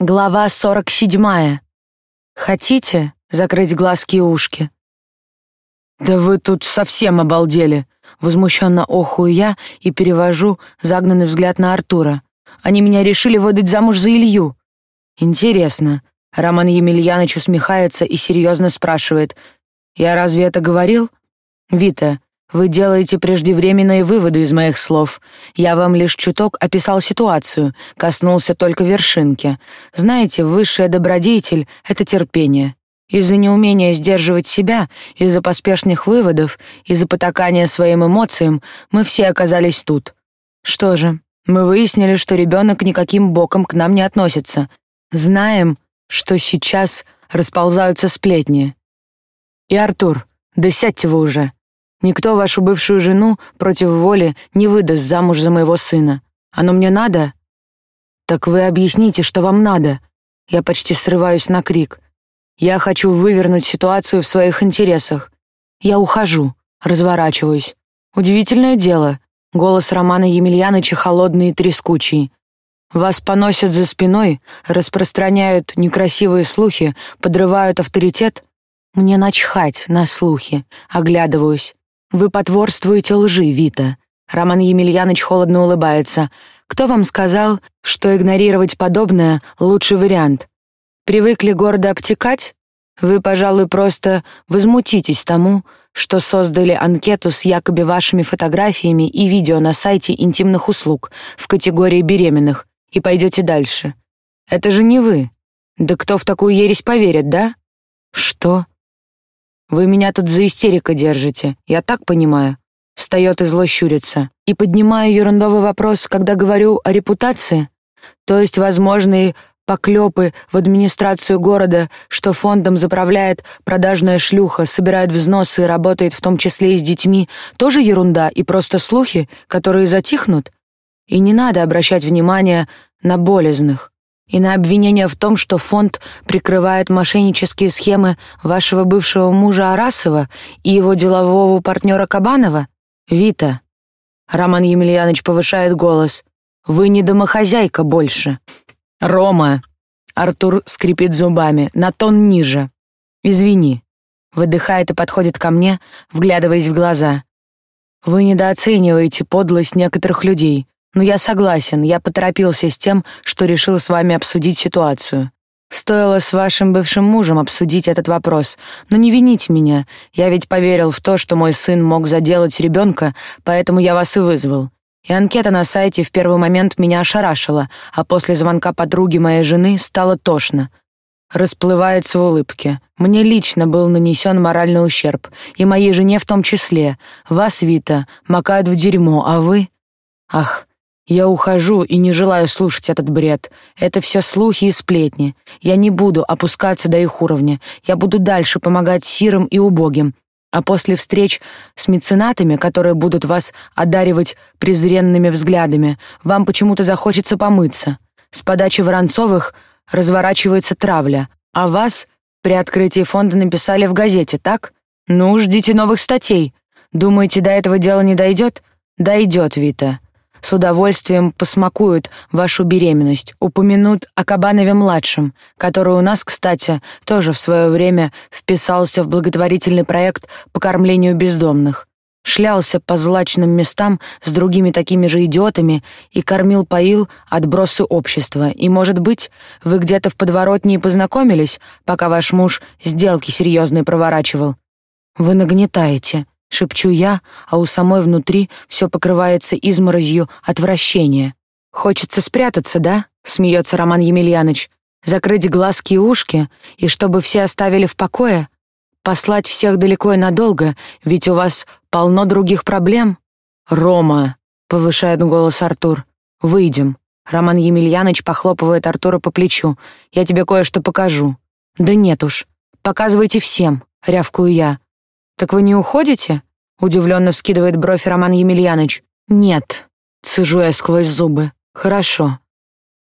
Глава 47. Хотите закрыть глазки и ушки? Да вы тут совсем обалдели. Возмущенно охую я и перевожу загнанный взгляд на Артура. Они меня решили выдать замуж за Илью. Интересно. Роман Емельянович усмехается и серьезно спрашивает. Я разве это говорил? Вита, вы делаете преждевременные выводы из моих слов. Я вам лишь чуток описал ситуацию, коснулся только вершинки. Знаете, высшая добродетель — это терпение. Из-за неумения сдерживать себя, из-за поспешных выводов, из-за потакания своим эмоциям мы все оказались тут. Что же, мы выяснили, что ребенок никаким боком к нам не относится. Знаем, что сейчас расползаются сплетни. И Артур, да сядьте вы уже. Никто вашу бывшую жену против воли не выдаст замуж за моего сына. Оно мне надо? Так вы объясните, что вам надо. Я почти срываюсь на крик. Я хочу вывернуть ситуацию в своих интересах. Я ухожу, разворачиваюсь. Удивительное дело. Голос Романа Емельяновича холодный и трескучий. Вас поносят за спиной, распространяют некрасивые слухи, подрывают авторитет. Мне начхать на слухи. Оглядываюсь. Вы потворствуете лжи, Вита. Роман Емельянович холодно улыбается. Кто вам сказал, что игнорировать подобное лучший вариант? Привыкли гордо обтекать? Вы, пожалуй, просто возмутитесь тому, что создали анкету с якобы вашими фотографиями и видео на сайте интимных услуг в категории беременных и пойдете дальше. Это же не вы. Да кто в такую ересь поверит, да? Что? Вы меня тут за истерика держите, я так понимаю. Встает и зло щурится. И поднимаю ерундовый вопрос, когда говорю о репутации. То есть возможные поклепы в администрацию города, что фондом заправляет продажная шлюха, собирает взносы и работает в том числе и с детьми, тоже ерунда и просто слухи, которые затихнут? И не надо обращать внимание на болезных и на обвинение в том, что фонд прикрывает мошеннические схемы вашего бывшего мужа Арасова и его делового партнера Кабанова? Вита. Роман Емельянович повышает голос. Вы не домохозяйка больше. Рома. Артур скрипит зубами, на тон ниже. Извини. Выдыхает и подходит ко мне, вглядываясь в глаза. Вы недооцениваете подлость некоторых людей. Но я согласен, я поторопился с тем, что решил с вами обсудить ситуацию. Стоило с вашим бывшим мужем обсудить этот вопрос, но не вините меня. Я ведь поверил в то, что мой сын мог заделать ребенка, поэтому я вас и вызвал. И анкета на сайте в первый момент меня ошарашила, а после звонка подруги моей жены стало тошно. Расплывается в улыбке. Мне лично был нанесен моральный ущерб, и моей жене в том числе. Вас, Вита, макают в дерьмо, а вы... Ах, я ухожу и не желаю слушать этот бред. Это все слухи и сплетни. Я не буду опускаться до их уровня. Я буду дальше помогать сирым и убогим. А после встреч с меценатами, которые будут вас одаривать презренными взглядами, вам почему-то захочется помыться. С подачи Воронцовых разворачивается травля, а вас при открытии фонда написали в газете, так? Ну, ждите новых статей. Думаете, до этого дела не дойдет? Дойдет, Вита с удовольствием посмакуют вашу беременность, упомянут о Кабанове-младшем, который у нас, кстати, тоже в свое время вписался в благотворительный проект по кормлению бездомных. Шлялся по злачным местам с другими такими же идиотами и кормил-поил отбросы общества. И, может быть, вы где-то в подворотне и познакомились, пока ваш муж сделки серьезные проворачивал. Вы нагнетаете шепчу я, а у самой внутри все покрывается изморозью отвращения. Хочется спрятаться, да? смеется Роман Емельянович. Закрыть глазки и ушки, и чтобы все оставили в покое? Послать всех далеко и надолго, ведь у вас полно других проблем? Рома, повышает голос Артур. Выйдем. Роман Емельянович похлопывает Артура по плечу. Я тебе кое-что покажу. Да нет уж. Показывайте всем, рявкую я. «Так вы не уходите?» — удивленно вскидывает бровь Роман Емельянович. «Нет», — цежу я сквозь зубы. «Хорошо».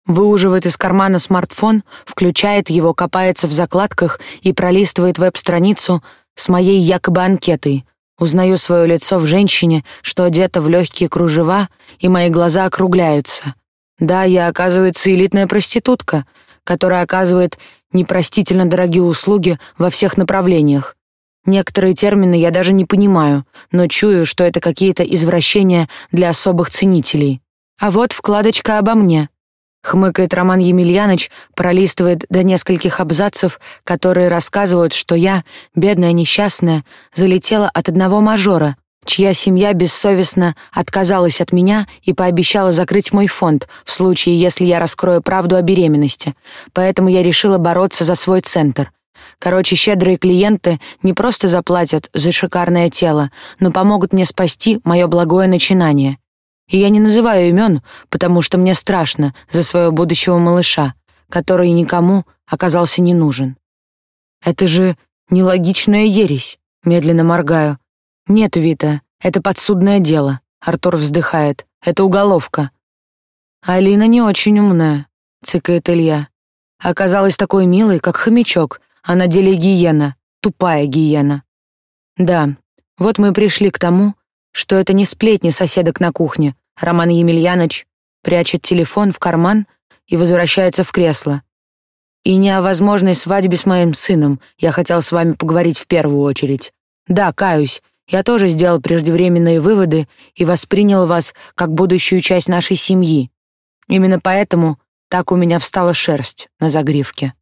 Выуживает из кармана смартфон, включает его, копается в закладках и пролистывает веб-страницу с моей якобы анкетой. Узнаю свое лицо в женщине, что одета в легкие кружева, и мои глаза округляются. Да, я, оказывается, элитная проститутка, которая оказывает непростительно дорогие услуги во всех направлениях. Некоторые термины я даже не понимаю, но чую, что это какие-то извращения для особых ценителей. А вот вкладочка обо мне. Хмыкает Роман Емельянович, пролистывает до нескольких абзацев, которые рассказывают, что я, бедная несчастная, залетела от одного мажора, чья семья бессовестно отказалась от меня и пообещала закрыть мой фонд в случае, если я раскрою правду о беременности. Поэтому я решила бороться за свой центр. Короче, щедрые клиенты не просто заплатят за шикарное тело, но помогут мне спасти мое благое начинание. И я не называю имен, потому что мне страшно за своего будущего малыша, который никому оказался не нужен. Это же нелогичная ересь, медленно моргаю. Нет, Вита, это подсудное дело. Артур вздыхает. Это уголовка. Алина не очень умная, цыкает Илья. Оказалась такой милой, как хомячок, а на деле гиена, тупая гиена. Да, вот мы пришли к тому, что это не сплетни соседок на кухне. Роман Емельянович прячет телефон в карман и возвращается в кресло. И не о возможной свадьбе с моим сыном я хотел с вами поговорить в первую очередь. Да, каюсь, я тоже сделал преждевременные выводы и воспринял вас как будущую часть нашей семьи. Именно поэтому так у меня встала шерсть на загривке.